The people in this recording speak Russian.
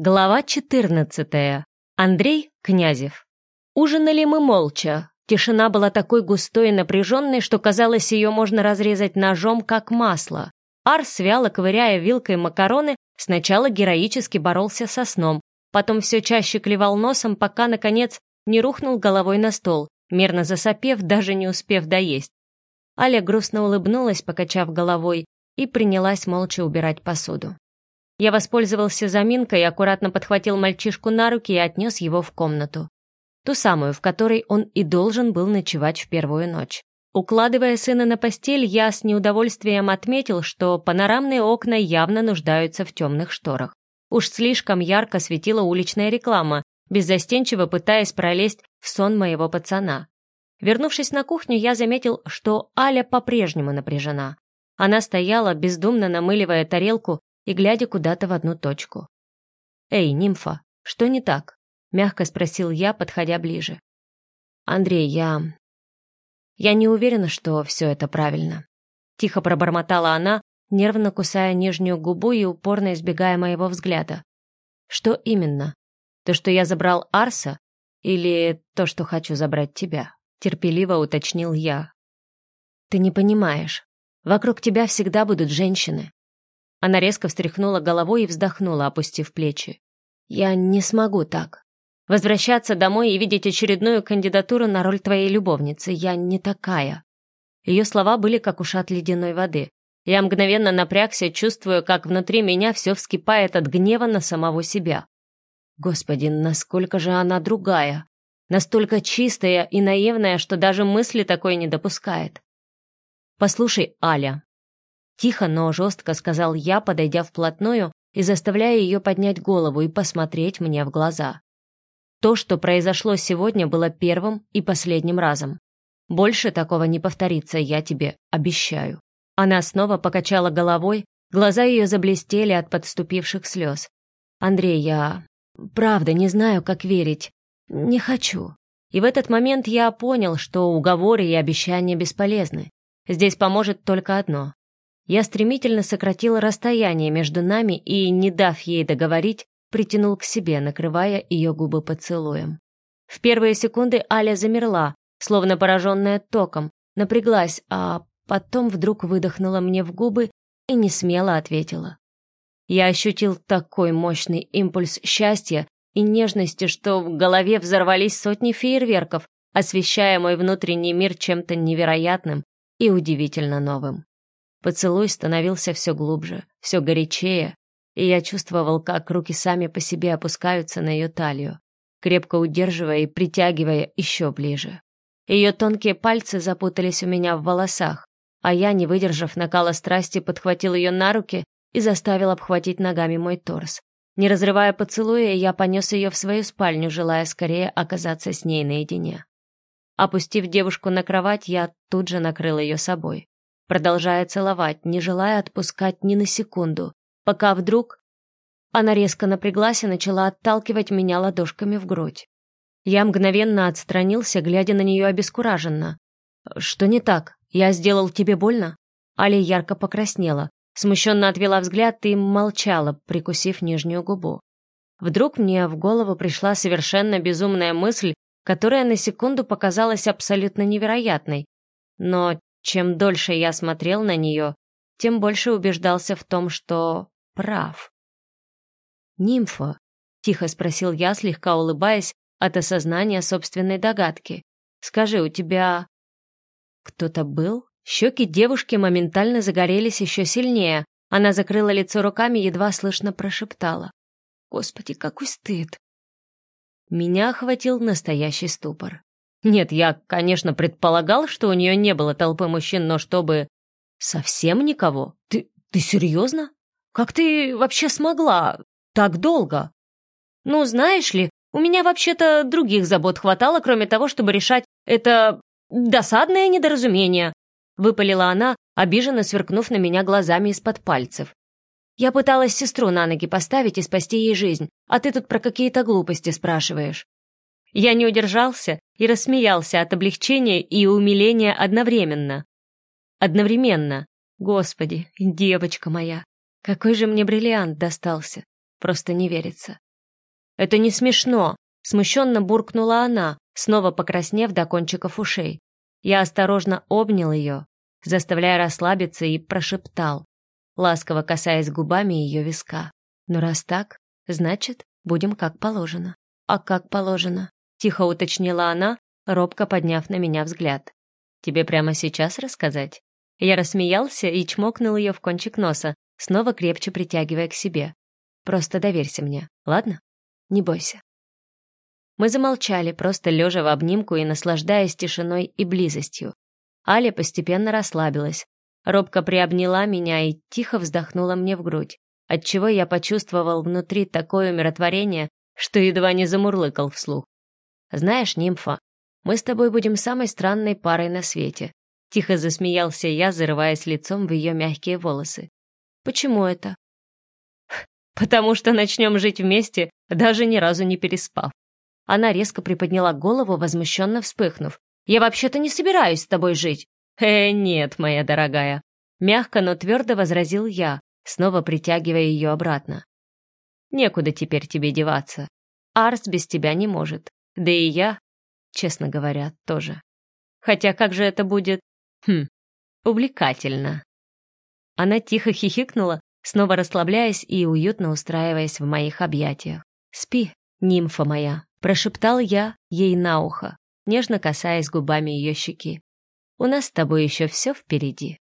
Глава 14. Андрей Князев. Ужинали мы молча. Тишина была такой густой и напряженной, что казалось, ее можно разрезать ножом, как масло. Арс, вяло ковыряя вилкой макароны, сначала героически боролся со сном, потом все чаще клевал носом, пока, наконец, не рухнул головой на стол, мерно засопев, даже не успев доесть. Аля грустно улыбнулась, покачав головой, и принялась молча убирать посуду. Я воспользовался заминкой аккуратно подхватил мальчишку на руки и отнес его в комнату. Ту самую, в которой он и должен был ночевать в первую ночь. Укладывая сына на постель, я с неудовольствием отметил, что панорамные окна явно нуждаются в темных шторах. Уж слишком ярко светила уличная реклама, беззастенчиво пытаясь пролезть в сон моего пацана. Вернувшись на кухню, я заметил, что Аля по-прежнему напряжена. Она стояла, бездумно намыливая тарелку и глядя куда-то в одну точку. «Эй, нимфа, что не так?» — мягко спросил я, подходя ближе. «Андрей, я... Я не уверена, что все это правильно». Тихо пробормотала она, нервно кусая нижнюю губу и упорно избегая моего взгляда. «Что именно? То, что я забрал Арса? Или то, что хочу забрать тебя?» Терпеливо уточнил я. «Ты не понимаешь. Вокруг тебя всегда будут женщины. Она резко встряхнула головой и вздохнула, опустив плечи. «Я не смогу так. Возвращаться домой и видеть очередную кандидатуру на роль твоей любовницы. Я не такая». Ее слова были как ушат ледяной воды. Я мгновенно напрягся, чувствуя, как внутри меня все вскипает от гнева на самого себя. Господи, насколько же она другая. Настолько чистая и наивная, что даже мысли такой не допускает. «Послушай, Аля», Тихо, но жестко сказал я, подойдя вплотную и заставляя ее поднять голову и посмотреть мне в глаза. То, что произошло сегодня, было первым и последним разом. Больше такого не повторится, я тебе обещаю. Она снова покачала головой, глаза ее заблестели от подступивших слез. «Андрей, я... правда не знаю, как верить. Не хочу». И в этот момент я понял, что уговоры и обещания бесполезны. Здесь поможет только одно я стремительно сократил расстояние между нами и, не дав ей договорить, притянул к себе, накрывая ее губы поцелуем. В первые секунды Аля замерла, словно пораженная током, напряглась, а потом вдруг выдохнула мне в губы и не смело ответила. Я ощутил такой мощный импульс счастья и нежности, что в голове взорвались сотни фейерверков, освещая мой внутренний мир чем-то невероятным и удивительно новым. Поцелуй становился все глубже, все горячее, и я чувствовал, как руки сами по себе опускаются на ее талию, крепко удерживая и притягивая еще ближе. Ее тонкие пальцы запутались у меня в волосах, а я, не выдержав накала страсти, подхватил ее на руки и заставил обхватить ногами мой торс. Не разрывая поцелуя, я понес ее в свою спальню, желая скорее оказаться с ней наедине. Опустив девушку на кровать, я тут же накрыл ее собой продолжая целовать, не желая отпускать ни на секунду, пока вдруг она резко напряглась и начала отталкивать меня ладошками в грудь. Я мгновенно отстранился, глядя на нее обескураженно. «Что не так? Я сделал тебе больно?» Али ярко покраснела, смущенно отвела взгляд и молчала, прикусив нижнюю губу. Вдруг мне в голову пришла совершенно безумная мысль, которая на секунду показалась абсолютно невероятной. Но чем дольше я смотрел на нее, тем больше убеждался в том, что прав. «Нимфа?» — тихо спросил я, слегка улыбаясь от осознания собственной догадки. «Скажи, у тебя...» «Кто-то был?» Щеки девушки моментально загорелись еще сильнее. Она закрыла лицо руками, едва слышно прошептала. «Господи, какой стыд!» Меня охватил настоящий ступор. Нет, я, конечно, предполагал, что у нее не было толпы мужчин, но чтобы... Совсем никого? Ты, ты серьезно? Как ты вообще смогла? Так долго? Ну, знаешь ли, у меня вообще-то других забот хватало, кроме того, чтобы решать это досадное недоразумение. Выпалила она, обиженно сверкнув на меня глазами из-под пальцев. Я пыталась сестру на ноги поставить и спасти ей жизнь, а ты тут про какие-то глупости спрашиваешь. Я не удержался и рассмеялся от облегчения и умиления одновременно. Одновременно. Господи, девочка моя, какой же мне бриллиант достался. Просто не верится. Это не смешно!» Смущенно буркнула она, снова покраснев до кончиков ушей. Я осторожно обнял ее, заставляя расслабиться, и прошептал, ласково касаясь губами ее виска. «Ну раз так, значит, будем как положено». «А как положено?» — тихо уточнила она, робко подняв на меня взгляд. «Тебе прямо сейчас рассказать?» Я рассмеялся и чмокнул ее в кончик носа, снова крепче притягивая к себе. «Просто доверься мне, ладно? Не бойся». Мы замолчали, просто лежа в обнимку и наслаждаясь тишиной и близостью. Аля постепенно расслабилась, робко приобняла меня и тихо вздохнула мне в грудь, отчего я почувствовал внутри такое умиротворение, что едва не замурлыкал вслух. «Знаешь, нимфа, мы с тобой будем самой странной парой на свете», тихо засмеялся я, зарываясь лицом в ее мягкие волосы. «Почему это?» «Потому что начнем жить вместе, даже ни разу не переспав», она резко приподняла голову, возмущенно вспыхнув. «Я вообще-то не собираюсь с тобой жить!» «Э, нет, моя дорогая!» Мягко, но твердо возразил я, снова притягивая ее обратно. «Некуда теперь тебе деваться. Арс без тебя не может. Да и я, честно говоря, тоже. Хотя как же это будет... Хм, увлекательно!» Она тихо хихикнула, снова расслабляясь и уютно устраиваясь в моих объятиях. «Спи, нимфа моя!» Прошептал я ей на ухо, нежно касаясь губами ее щеки. «У нас с тобой еще все впереди».